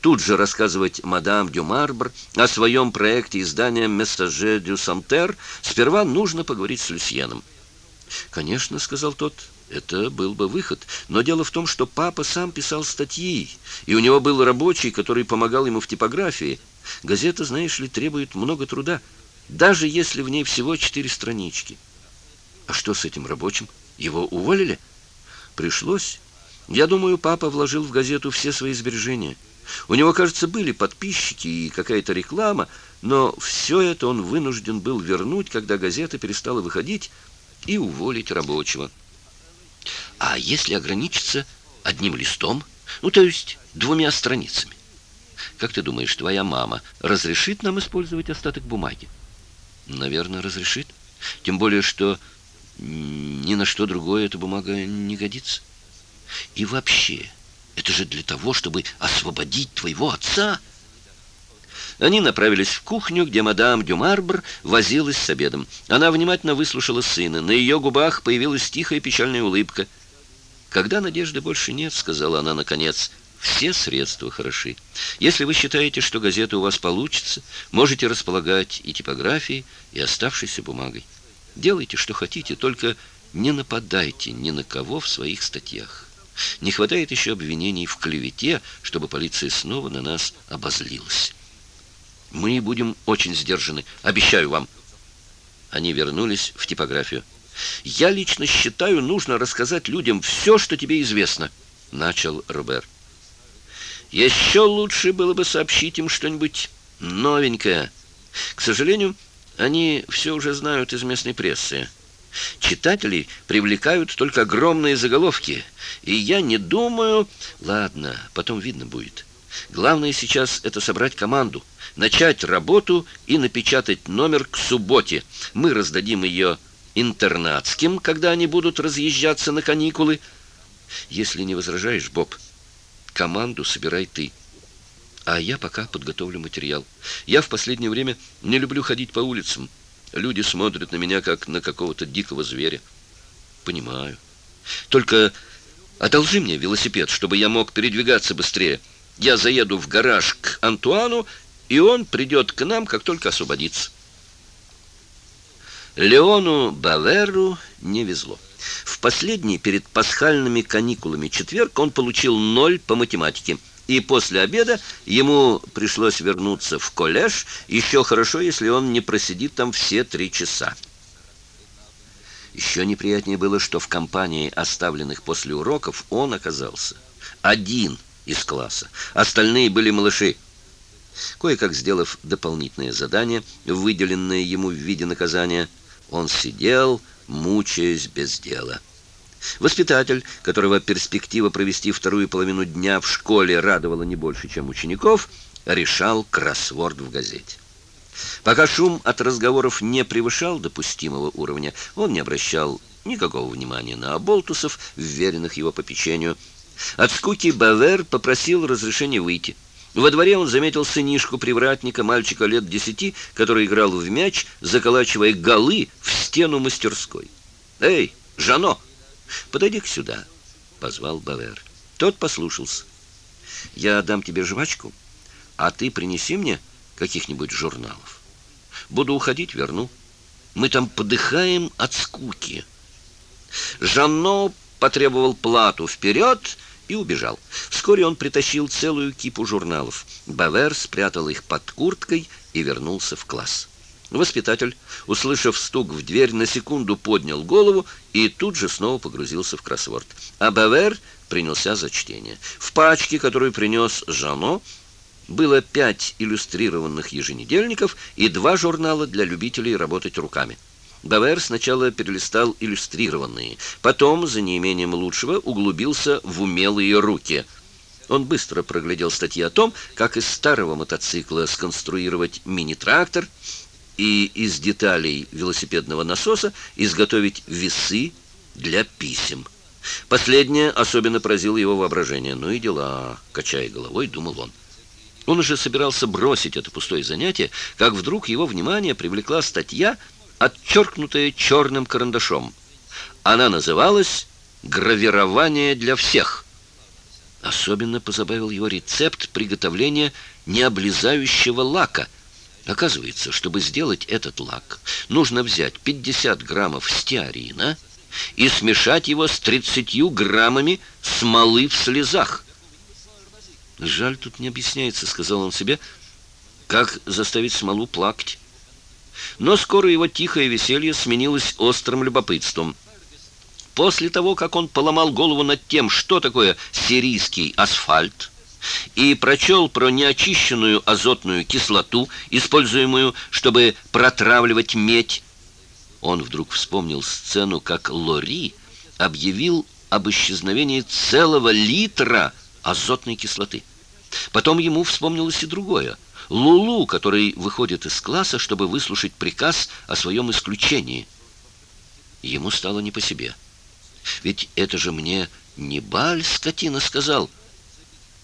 тут же рассказывать мадам Дю Марбр о своем проекте издания «Мессаже Дю Сантер», сперва нужно поговорить с Люсьеном. «Конечно», — сказал тот, — «это был бы выход. Но дело в том, что папа сам писал статьи, и у него был рабочий, который помогал ему в типографии. Газета, знаешь ли, требует много труда, даже если в ней всего четыре странички». «А что с этим рабочим? Его уволили?» «Пришлось. Я думаю, папа вложил в газету все свои сбережения». У него, кажется, были подписчики и какая-то реклама, но все это он вынужден был вернуть, когда газета перестала выходить, и уволить рабочего. А если ограничиться одним листом, ну, то есть двумя страницами? Как ты думаешь, твоя мама разрешит нам использовать остаток бумаги? Наверное, разрешит. Тем более, что ни на что другое эта бумага не годится. И вообще, это же для того, чтобы освободить твоего отца. Они направились в кухню, где мадам Дюмарбр возилась с обедом. Она внимательно выслушала сына. На ее губах появилась тихая печальная улыбка. «Когда надежды больше нет», — сказала она наконец, — «все средства хороши. Если вы считаете, что газета у вас получится, можете располагать и типографией, и оставшейся бумагой. Делайте, что хотите, только не нападайте ни на кого в своих статьях». Не хватает еще обвинений в клевете, чтобы полиция снова на нас обозлилась. Мы будем очень сдержаны, обещаю вам. Они вернулись в типографию. «Я лично считаю, нужно рассказать людям все, что тебе известно», — начал Робер. «Еще лучше было бы сообщить им что-нибудь новенькое. К сожалению, они все уже знают из местной прессы». Читателей привлекают только огромные заголовки. И я не думаю... Ладно, потом видно будет. Главное сейчас это собрать команду, начать работу и напечатать номер к субботе. Мы раздадим ее интернатским, когда они будут разъезжаться на каникулы. Если не возражаешь, Боб, команду собирай ты. А я пока подготовлю материал. Я в последнее время не люблю ходить по улицам. Люди смотрят на меня, как на какого-то дикого зверя. Понимаю. Только одолжи мне велосипед, чтобы я мог передвигаться быстрее. Я заеду в гараж к Антуану, и он придет к нам, как только освободится. Леону Балеру не везло. В последний, перед пасхальными каникулами четверг, он получил ноль по математике – и после обеда ему пришлось вернуться в коллеж, еще хорошо, если он не просидит там все три часа. Еще неприятнее было, что в компании оставленных после уроков он оказался один из класса. Остальные были малыши. Кое-как сделав дополнительное задание, выделенное ему в виде наказания, он сидел, мучаясь без дела. Воспитатель, которого перспектива провести вторую половину дня в школе радовала не больше, чем учеников, решал кроссворд в газете. Пока шум от разговоров не превышал допустимого уровня, он не обращал никакого внимания на оболтусов, вверенных его попечению. От скуки Бавер попросил разрешения выйти. Во дворе он заметил сынишку-привратника, мальчика лет десяти, который играл в мяч, заколачивая голы в стену мастерской. «Эй, Жано!» «Подойди-ка сюда», — позвал Бавер. Тот послушался. «Я дам тебе жвачку, а ты принеси мне каких-нибудь журналов. Буду уходить, верну. Мы там подыхаем от скуки». Жанно потребовал плату вперед и убежал. Вскоре он притащил целую кипу журналов. Бавер спрятал их под курткой и вернулся в класс. Воспитатель, услышав стук в дверь, на секунду поднял голову и тут же снова погрузился в кроссворд. А Бавер принялся за чтение. В пачке, которую принес Жано, было пять иллюстрированных еженедельников и два журнала для любителей работать руками. Бавер сначала перелистал иллюстрированные, потом, за неимением лучшего, углубился в умелые руки – он быстро проглядел статьи о том, как из старого мотоцикла сконструировать мини-трактор, и из деталей велосипедного насоса изготовить весы для писем. Последнее особенно поразило его воображение. «Ну и дела», — качая головой, думал он. Он уже собирался бросить это пустое занятие, как вдруг его внимание привлекла статья, отчеркнутая черным карандашом. Она называлась «Гравирование для всех». Особенно позабавил его рецепт приготовления необлезающего лака — Оказывается, чтобы сделать этот лак, нужно взять 50 граммов стеарина и смешать его с 30 граммами смолы в слезах. «Жаль, тут не объясняется», — сказал он себе, — «как заставить смолу плакать». Но скоро его тихое веселье сменилось острым любопытством. После того, как он поломал голову над тем, что такое сирийский асфальт, и прочел про неочищенную азотную кислоту, используемую, чтобы протравливать медь. Он вдруг вспомнил сцену, как Лори объявил об исчезновении целого литра азотной кислоты. Потом ему вспомнилось и другое. Лулу, который выходит из класса, чтобы выслушать приказ о своем исключении. Ему стало не по себе. «Ведь это же мне не Баль, скотина, сказал»,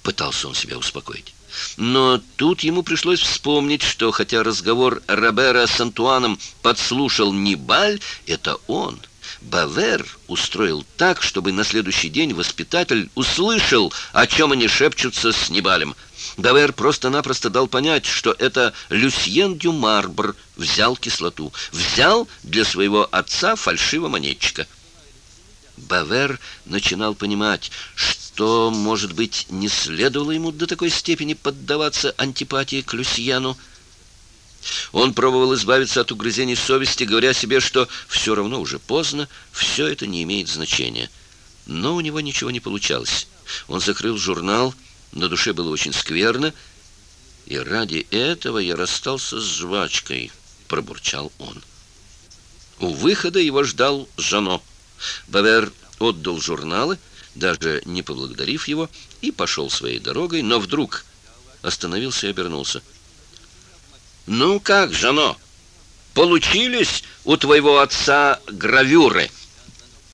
Пытался он себя успокоить. Но тут ему пришлось вспомнить, что хотя разговор Робера с Антуаном подслушал не Баль, это он. Бавер устроил так, чтобы на следующий день воспитатель услышал, о чем они шепчутся с Небалем. Бавер просто-напросто дал понять, что это Люсьен Дю Марбр взял кислоту. Взял для своего отца фальшивомонетчика. Бавер начинал понимать, что, может быть, не следовало ему до такой степени поддаваться антипатии к Люсьяну. Он пробовал избавиться от угрызений совести, говоря себе, что все равно уже поздно, все это не имеет значения. Но у него ничего не получалось. Он закрыл журнал, на душе было очень скверно, и ради этого я расстался с жвачкой, пробурчал он. У выхода его ждал Жанок. Бавер отдал журналы, даже не поблагодарив его, и пошел своей дорогой, но вдруг остановился и обернулся. «Ну как, Жано, получились у твоего отца гравюры?»